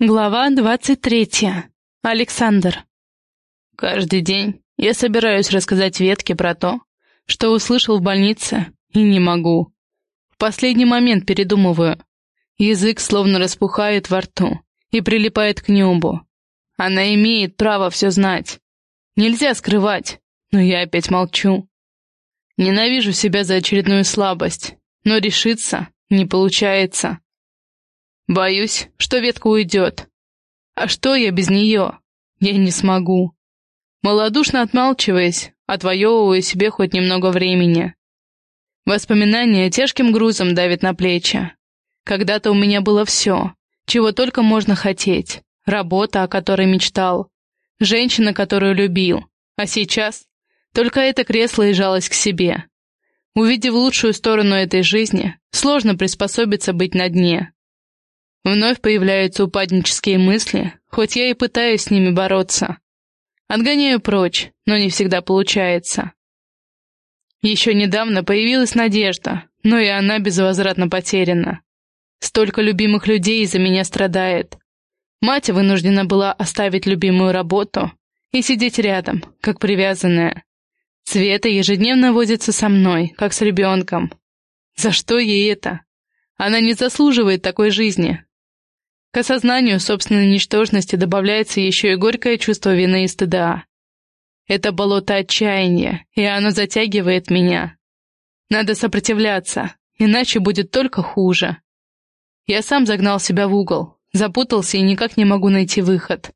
Глава двадцать третья. Александр. Каждый день я собираюсь рассказать Ветке про то, что услышал в больнице, и не могу. В последний момент передумываю. Язык словно распухает во рту и прилипает к небу. Она имеет право все знать. Нельзя скрывать, но я опять молчу. Ненавижу себя за очередную слабость, но решиться не получается. Боюсь, что ветка уйдет. А что я без нее? Я не смогу. Молодушно отмалчиваясь, отвоевываю себе хоть немного времени. Воспоминания тяжким грузом давят на плечи. Когда-то у меня было все, чего только можно хотеть. Работа, о которой мечтал. Женщина, которую любил. А сейчас только это кресло и жалость к себе. Увидев лучшую сторону этой жизни, сложно приспособиться быть на дне. Вновь появляются упаднические мысли, хоть я и пытаюсь с ними бороться. Отгоняю прочь, но не всегда получается. Еще недавно появилась надежда, но и она безвозвратно потеряна. Столько любимых людей из-за меня страдает. Мать вынуждена была оставить любимую работу и сидеть рядом, как привязанная. Света ежедневно возится со мной, как с ребенком. За что ей это? Она не заслуживает такой жизни, к осознанию собственной ничтожности добавляется еще и горькое чувство вины и стыда. Это болото отчаяния, и оно затягивает меня. Надо сопротивляться, иначе будет только хуже. Я сам загнал себя в угол, запутался и никак не могу найти выход.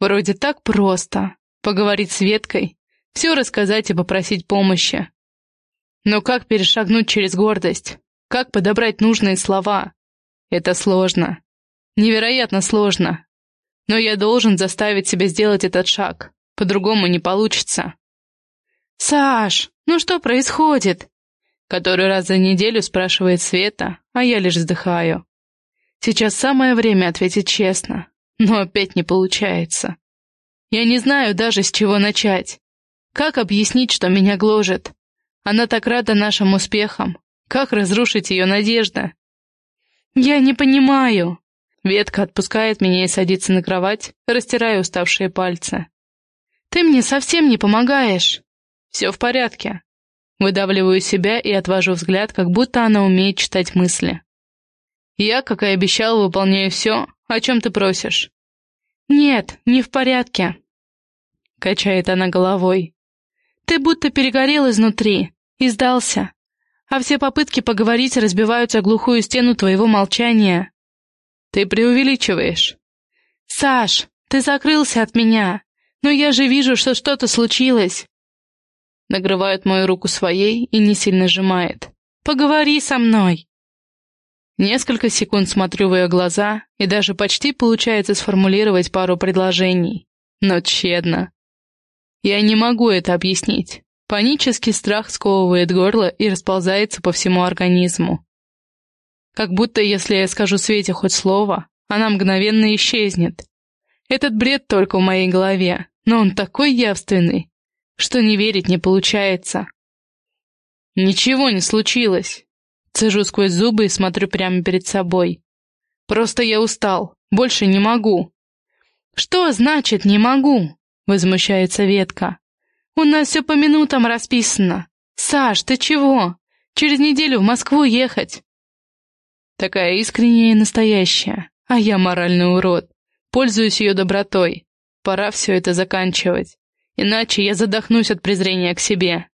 Вроде так просто. Поговорить с Веткой, все рассказать и попросить помощи. Но как перешагнуть через гордость? Как подобрать нужные слова? Это сложно. Невероятно сложно. Но я должен заставить себя сделать этот шаг. По-другому не получится. «Саш, ну что происходит?» Который раз за неделю спрашивает Света, а я лишь вздыхаю. Сейчас самое время ответить честно, но опять не получается. Я не знаю даже, с чего начать. Как объяснить, что меня гложет? Она так рада нашим успехам. Как разрушить ее надежда? Я не понимаю. Ветка отпускает меня и садится на кровать, растирая уставшие пальцы. «Ты мне совсем не помогаешь!» «Все в порядке». Выдавливаю себя и отвожу взгляд, как будто она умеет читать мысли. «Я, как и обещал, выполняю все, о чем ты просишь». «Нет, не в порядке», — качает она головой. «Ты будто перегорел изнутри и сдался, а все попытки поговорить разбиваются о глухую стену твоего молчания. Ты преувеличиваешь. Саш, ты закрылся от меня, но я же вижу, что что-то случилось. Нагрывает мою руку своей и не сильно сжимает. Поговори со мной. Несколько секунд смотрю в ее глаза, и даже почти получается сформулировать пару предложений. Но тщетно. Я не могу это объяснить. Панический страх сковывает горло и расползается по всему организму. Как будто, если я скажу Свете хоть слово, она мгновенно исчезнет. Этот бред только в моей голове, но он такой явственный, что не верить не получается. Ничего не случилось. Цежу сквозь зубы и смотрю прямо перед собой. Просто я устал, больше не могу. Что значит «не могу»? Возмущается ветка. У нас все по минутам расписано. Саш, ты чего? Через неделю в Москву ехать. Такая искренняя и настоящая. А я моральный урод. Пользуюсь ее добротой. Пора все это заканчивать. Иначе я задохнусь от презрения к себе.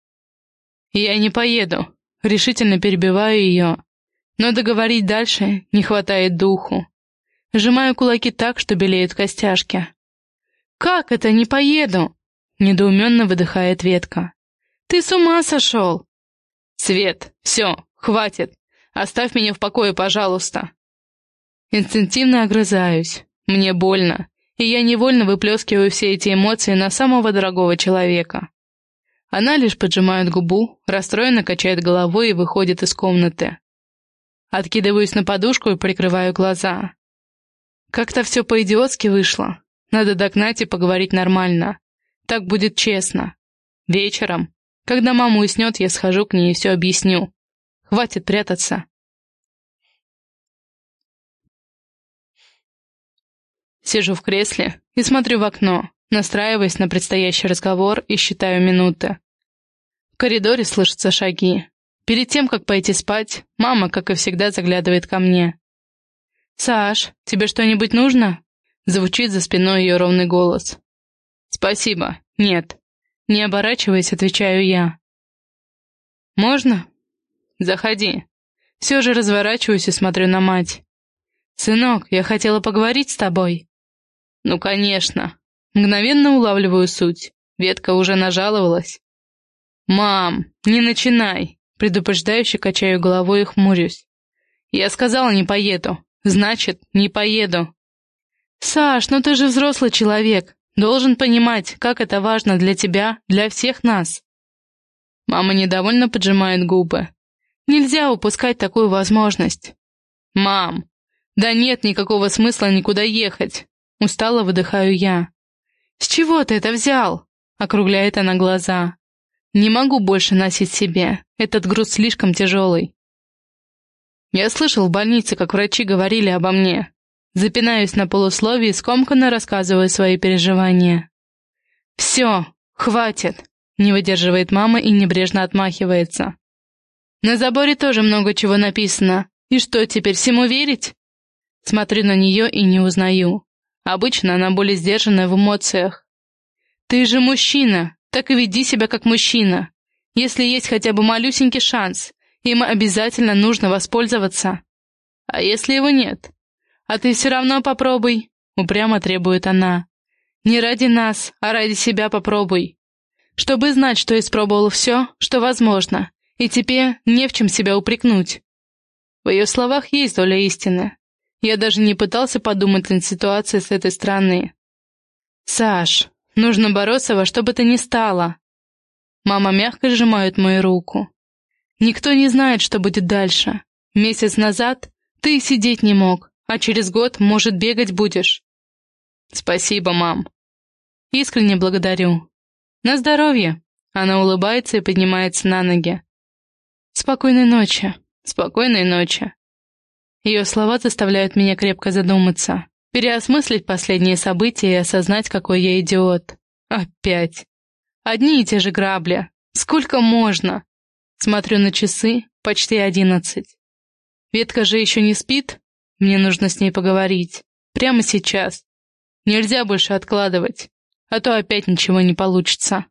Я не поеду. Решительно перебиваю ее. Но договорить дальше не хватает духу. Сжимаю кулаки так, что белеют костяшки. «Как это не поеду?» Недоуменно выдыхает ветка. «Ты с ума сошел?» «Свет, все, хватит. Оставь меня в покое, пожалуйста!» Инстинктивно огрызаюсь. Мне больно, и я невольно выплескиваю все эти эмоции на самого дорогого человека. Она лишь поджимает губу, расстроенно качает головой и выходит из комнаты. Откидываюсь на подушку и прикрываю глаза. Как-то все по-идиотски вышло. Надо догнать и поговорить нормально. Так будет честно. Вечером, когда мама уснет, я схожу к ней и все объясню. Хватит прятаться. Сижу в кресле и смотрю в окно, настраиваясь на предстоящий разговор и считаю минуты. В коридоре слышатся шаги. Перед тем, как пойти спать, мама, как и всегда, заглядывает ко мне. «Саш, тебе что-нибудь нужно?» Звучит за спиной ее ровный голос. «Спасибо, нет». Не оборачиваясь, отвечаю я. «Можно?» «Заходи». Все же разворачиваюсь и смотрю на мать. «Сынок, я хотела поговорить с тобой». «Ну, конечно». Мгновенно улавливаю суть. Ветка уже нажаловалась. «Мам, не начинай!» Предупреждающе качаю головой и хмурюсь. «Я сказала, не поеду. Значит, не поеду». «Саш, ну ты же взрослый человек. Должен понимать, как это важно для тебя, для всех нас». Мама недовольно поджимает губы. «Нельзя упускать такую возможность». «Мам, да нет никакого смысла никуда ехать». Устало выдыхаю я. «С чего ты это взял?» Округляет она глаза. «Не могу больше носить себе. Этот груз слишком тяжелый». Я слышал в больнице, как врачи говорили обо мне. Запинаюсь на полусловии скомканно рассказываю свои переживания. «Все, хватит!» — не выдерживает мама и небрежно отмахивается. «На заборе тоже много чего написано. И что, теперь всему верить?» Смотрю на нее и не узнаю. Обычно она более сдержанная в эмоциях. «Ты же мужчина, так и веди себя как мужчина. Если есть хотя бы малюсенький шанс, им обязательно нужно воспользоваться. А если его нет? А ты все равно попробуй», — упрямо требует она. «Не ради нас, а ради себя попробуй. Чтобы знать, что испробовал все, что возможно, и тебе не в чем себя упрекнуть». В ее словах есть доля истины. Я даже не пытался подумать над ситуацией с этой стороны. «Саш, нужно бороться во что бы то ни стало». Мама мягко сжимает мою руку. «Никто не знает, что будет дальше. Месяц назад ты сидеть не мог, а через год, может, бегать будешь». «Спасибо, мам». «Искренне благодарю». «На здоровье!» Она улыбается и поднимается на ноги. «Спокойной ночи». «Спокойной ночи». Ее слова заставляют меня крепко задуматься, переосмыслить последние события и осознать, какой я идиот. Опять. Одни и те же грабли. Сколько можно? Смотрю на часы, почти одиннадцать. Ветка же еще не спит? Мне нужно с ней поговорить. Прямо сейчас. Нельзя больше откладывать, а то опять ничего не получится.